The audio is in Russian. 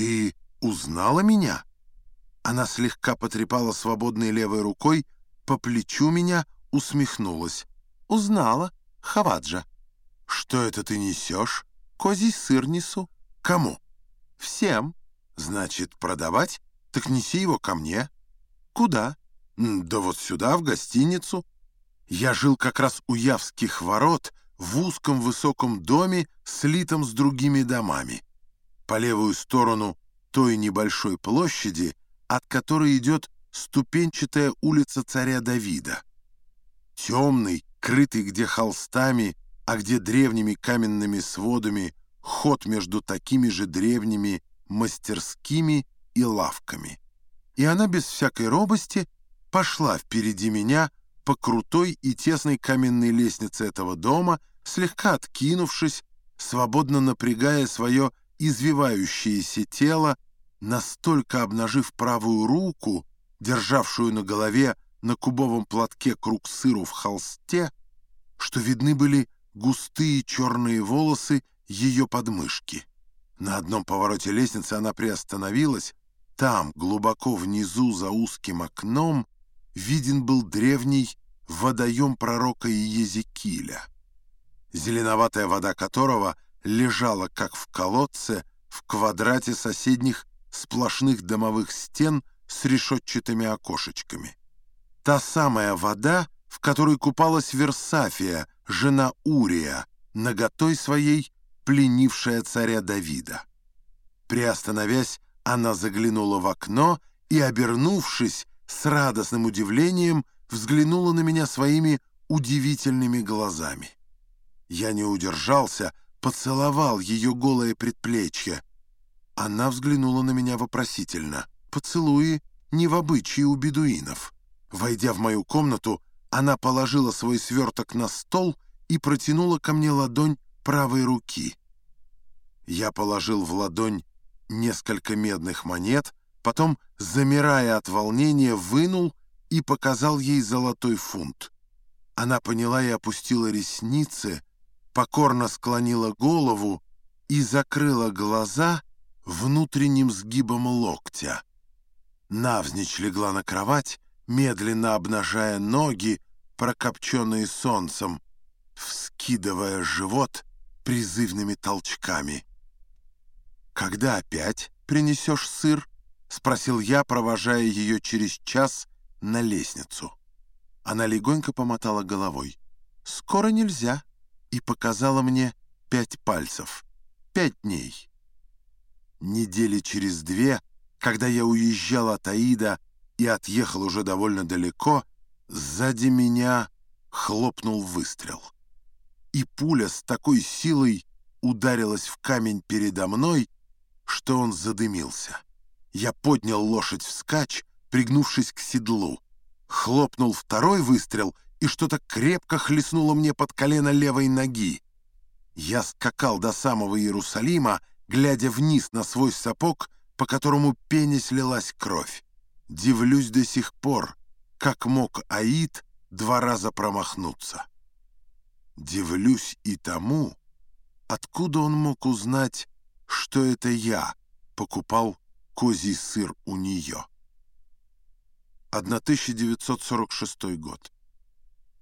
«Ты узнала меня?» Она слегка потрепала свободной левой рукой, по плечу меня усмехнулась. «Узнала, Хаваджа». «Что это ты несешь?» «Козий сыр несу». «Кому?» «Всем». «Значит, продавать? Так неси его ко мне». «Куда?» «Да вот сюда, в гостиницу». Я жил как раз у Явских ворот, в узком высоком доме, слитом с другими домами. По левую сторону той небольшой площади, от которой идет ступенчатая улица царя Давида. Темный, крытый где холстами, а где древними каменными сводами ход между такими же древними мастерскими и лавками. И она без всякой робости пошла впереди меня по крутой и тесной каменной лестнице этого дома, слегка откинувшись, свободно напрягая свое извивающееся тело, настолько обнажив правую руку, державшую на голове на кубовом платке круг сыру в холсте, что видны были густые черные волосы ее подмышки. На одном повороте лестницы она приостановилась. Там, глубоко внизу, за узким окном, виден был древний водоем пророка Иезекииля, зеленоватая вода которого лежала, как в колодце, в квадрате соседних сплошных домовых стен с решетчатыми окошечками. Та самая вода, в которой купалась Версафия, жена Урия, наготой своей пленившая царя Давида. Приостановясь, она заглянула в окно и, обернувшись, с радостным удивлением взглянула на меня своими удивительными глазами. Я не удержался, поцеловал ее голое предплечье. Она взглянула на меня вопросительно. Поцелуи не в обычае у бедуинов. Войдя в мою комнату, она положила свой сверток на стол и протянула ко мне ладонь правой руки. Я положил в ладонь несколько медных монет, потом, замирая от волнения, вынул и показал ей золотой фунт. Она поняла и опустила ресницы, покорно склонила голову и закрыла глаза внутренним сгибом локтя. Навзничь легла на кровать, медленно обнажая ноги, прокопченные солнцем, вскидывая живот призывными толчками. «Когда опять принесешь сыр?» — спросил я, провожая ее через час на лестницу. Она легонько помотала головой. «Скоро нельзя», и показала мне пять пальцев. Пять дней. Недели через две, когда я уезжал от Аида и отъехал уже довольно далеко, сзади меня хлопнул выстрел. И пуля с такой силой ударилась в камень передо мной, что он задымился. Я поднял лошадь вскачь, пригнувшись к седлу. Хлопнул второй выстрел, и что-то крепко хлестнуло мне под колено левой ноги. Я скакал до самого Иерусалима, глядя вниз на свой сапог, по которому пенясь лилась кровь. Дивлюсь до сих пор, как мог Аид два раза промахнуться. Дивлюсь и тому, откуда он мог узнать, что это я покупал козий сыр у нее. 1946 год.